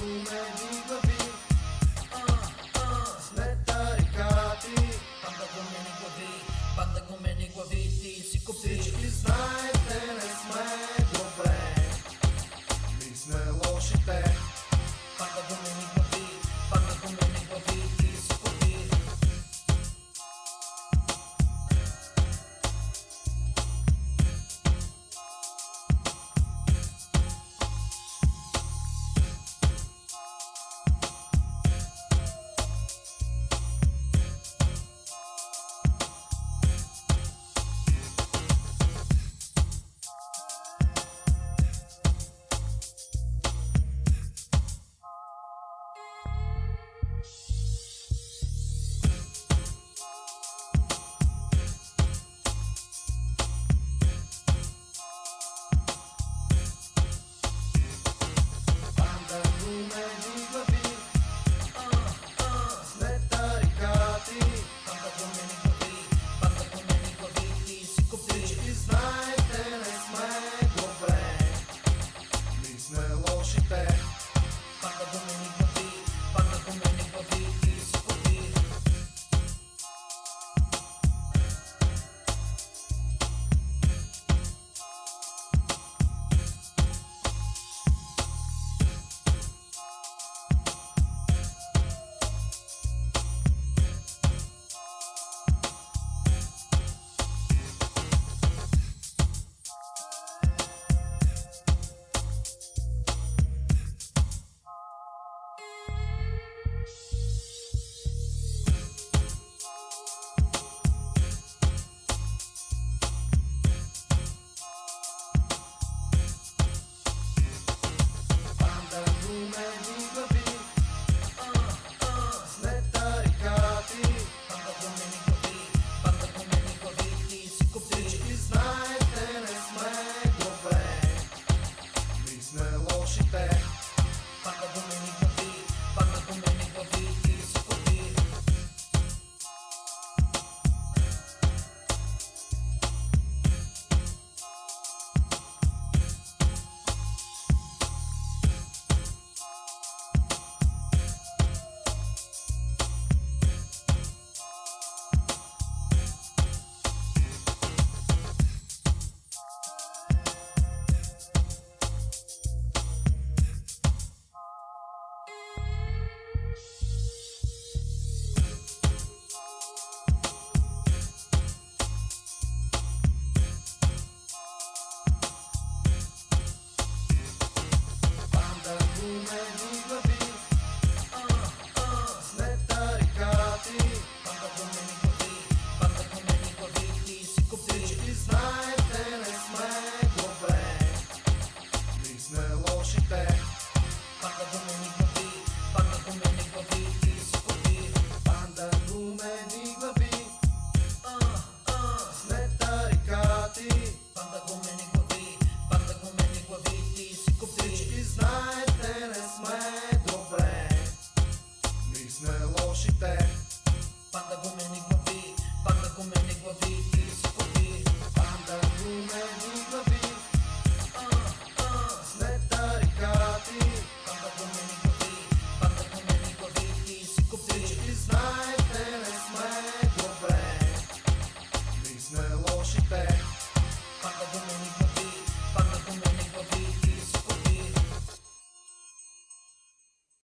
whomever